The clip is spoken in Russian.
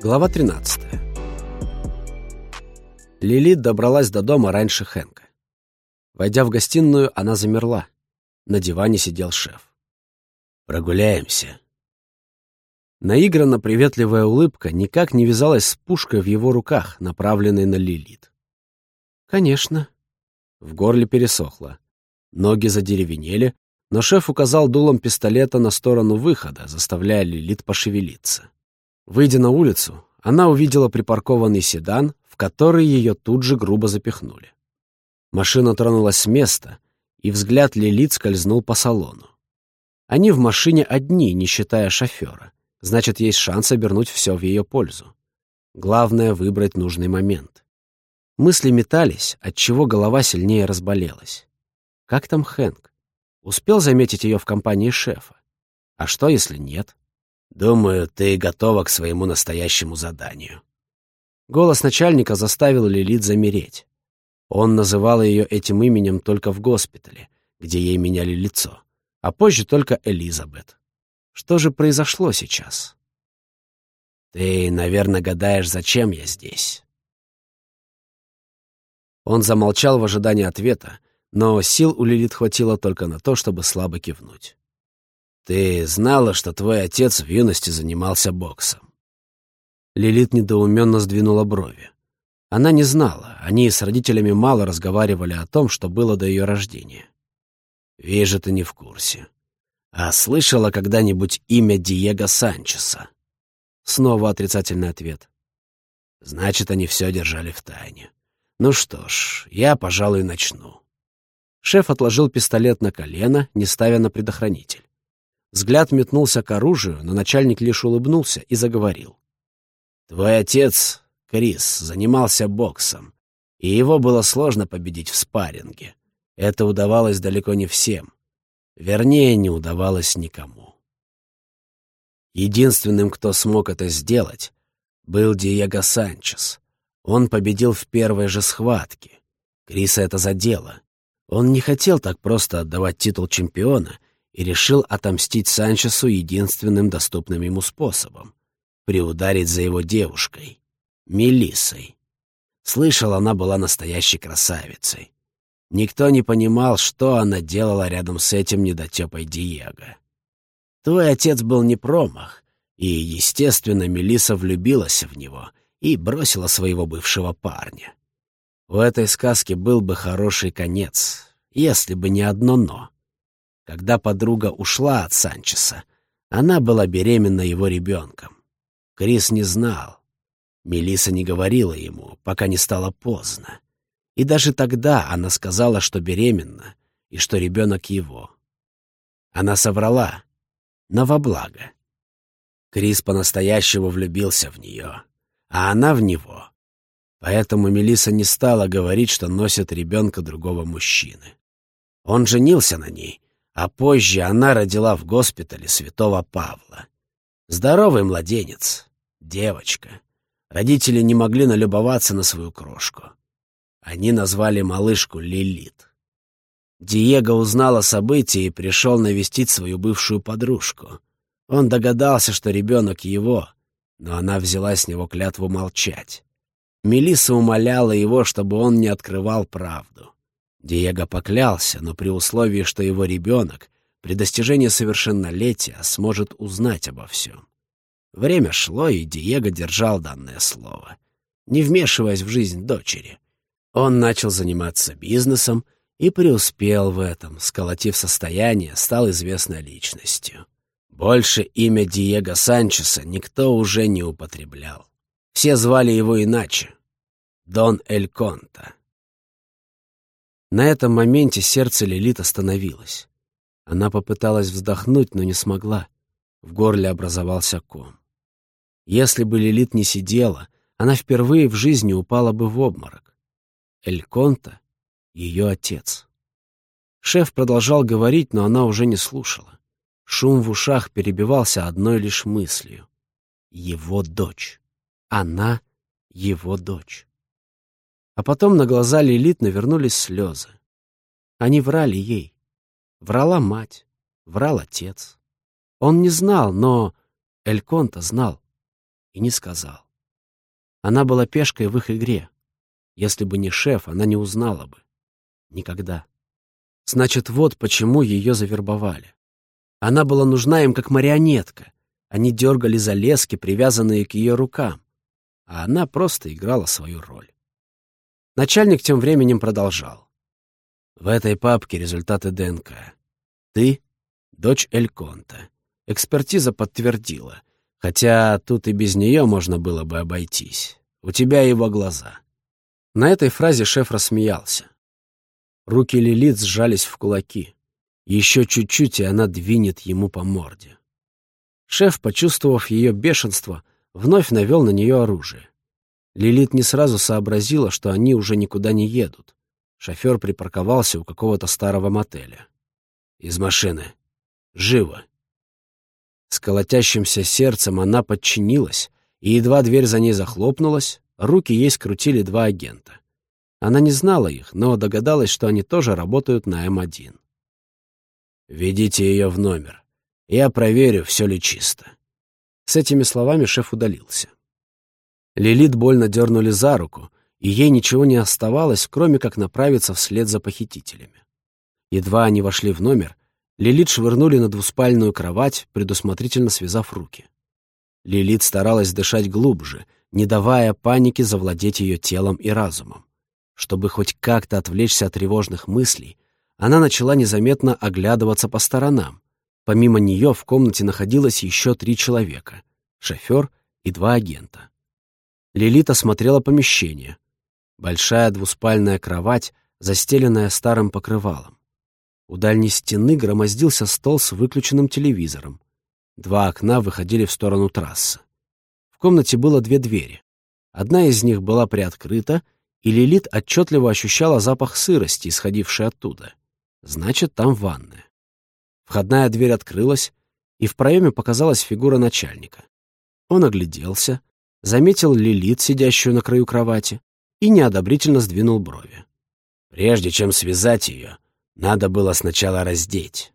Глава 13 Лилит добралась до дома раньше Хэнка. Войдя в гостиную, она замерла. На диване сидел шеф. «Прогуляемся». Наигранно приветливая улыбка никак не вязалась с пушкой в его руках, направленной на Лилит. «Конечно». В горле пересохло. Ноги задеревенели, но шеф указал дулом пистолета на сторону выхода, заставляя Лилит пошевелиться. Выйдя на улицу, она увидела припаркованный седан, в который ее тут же грубо запихнули. Машина тронулась с места, и взгляд Лилит скользнул по салону. Они в машине одни, не считая шофера. Значит, есть шанс обернуть все в ее пользу. Главное — выбрать нужный момент. Мысли метались, отчего голова сильнее разболелась. Как там Хэнк? Успел заметить ее в компании шефа? А что, если нет? Думаю, ты готова к своему настоящему заданию. Голос начальника заставил Лилит замереть. Он называл ее этим именем только в госпитале, где ей меняли лицо, а позже только Элизабет. Что же произошло сейчас? Ты, наверное, гадаешь, зачем я здесь. Он замолчал в ожидании ответа, но сил у Лилит хватило только на то, чтобы слабо кивнуть. Ты знала, что твой отец в юности занимался боксом? Лилит недоуменно сдвинула брови. Она не знала, они с родителями мало разговаривали о том, что было до ее рождения. Вижу, ты не в курсе. А слышала когда-нибудь имя Диего Санчеса? Снова отрицательный ответ. Значит, они все держали в тайне. Ну что ж, я, пожалуй, начну. Шеф отложил пистолет на колено, не ставя на предохранитель. Взгляд метнулся к оружию, но начальник лишь улыбнулся и заговорил. «Твой отец, Крис, занимался боксом, и его было сложно победить в спарринге. Это удавалось далеко не всем. Вернее, не удавалось никому. Единственным, кто смог это сделать, был Диего Санчес. Он победил в первой же схватке. Криса это задело. Он не хотел так просто отдавать титул чемпиона — и решил отомстить Санчесу единственным доступным ему способом — приударить за его девушкой, Мелиссой. Слышал, она была настоящей красавицей. Никто не понимал, что она делала рядом с этим недотепой Диего. Твой отец был не промах, и, естественно, Мелиса влюбилась в него и бросила своего бывшего парня. У этой сказки был бы хороший конец, если бы не одно «но». Когда подруга ушла от Санчеса, она была беременна его ребенком. Крис не знал. Мелиса не говорила ему, пока не стало поздно. И даже тогда она сказала, что беременна и что ребенок его. Она соврала, но во благо. Крис по-настоящему влюбился в нее, а она в него. Поэтому Мелиса не стала говорить, что носит ребенка другого мужчины. Он женился на ней а позже она родила в госпитале святого Павла. Здоровый младенец, девочка. Родители не могли налюбоваться на свою крошку. Они назвали малышку Лилит. Диего узнал о событии и пришел навестить свою бывшую подружку. Он догадался, что ребенок его, но она взяла с него клятву молчать. Мелисса умоляла его, чтобы он не открывал правду. Диего поклялся, но при условии, что его ребенок при достижении совершеннолетия сможет узнать обо всем. Время шло, и Диего держал данное слово, не вмешиваясь в жизнь дочери. Он начал заниматься бизнесом и преуспел в этом, сколотив состояние, стал известной личностью. Больше имя Диего Санчеса никто уже не употреблял. Все звали его иначе — Дон Эль Конта. На этом моменте сердце Лилит остановилось. Она попыталась вздохнуть, но не смогла. В горле образовался ком. Если бы Лилит не сидела, она впервые в жизни упала бы в обморок. Эль Конта — ее отец. Шеф продолжал говорить, но она уже не слушала. Шум в ушах перебивался одной лишь мыслью. Его дочь. Она — его дочь. А потом на глаза Лилит навернулись слезы. Они врали ей. Врала мать, врал отец. Он не знал, но Эльконта знал и не сказал. Она была пешкой в их игре. Если бы не шеф, она не узнала бы. Никогда. Значит, вот почему ее завербовали. Она была нужна им как марионетка. Они дергали за лески, привязанные к ее рукам. А она просто играла свою роль. Начальник тем временем продолжал. В этой папке результаты ДНК. Ты — дочь Эльконта. Экспертиза подтвердила. Хотя тут и без нее можно было бы обойтись. У тебя его глаза. На этой фразе шеф рассмеялся. Руки Лилит сжались в кулаки. Еще чуть-чуть, и она двинет ему по морде. Шеф, почувствовав ее бешенство, вновь навел на нее оружие. Лилит не сразу сообразила, что они уже никуда не едут. Шофер припарковался у какого-то старого мотеля. «Из машины. Живо!» С колотящимся сердцем она подчинилась, и едва дверь за ней захлопнулась, руки ей скрутили два агента. Она не знала их, но догадалась, что они тоже работают на М1. «Ведите ее в номер. Я проверю, все ли чисто». С этими словами шеф удалился. Лилит больно дернули за руку, и ей ничего не оставалось, кроме как направиться вслед за похитителями. Едва они вошли в номер, Лилит швырнули на двуспальную кровать, предусмотрительно связав руки. Лилит старалась дышать глубже, не давая панике завладеть ее телом и разумом. Чтобы хоть как-то отвлечься от тревожных мыслей, она начала незаметно оглядываться по сторонам. Помимо нее в комнате находилось еще три человека — шофер и два агента. Лилит осмотрела помещение. Большая двуспальная кровать, застеленная старым покрывалом. У дальней стены громоздился стол с выключенным телевизором. Два окна выходили в сторону трассы. В комнате было две двери. Одна из них была приоткрыта, и Лилит отчетливо ощущала запах сырости, исходивший оттуда. Значит, там ванная. Входная дверь открылась, и в проеме показалась фигура начальника. Он огляделся, заметил Лилит, сидящую на краю кровати, и неодобрительно сдвинул брови. Прежде чем связать ее, надо было сначала раздеть.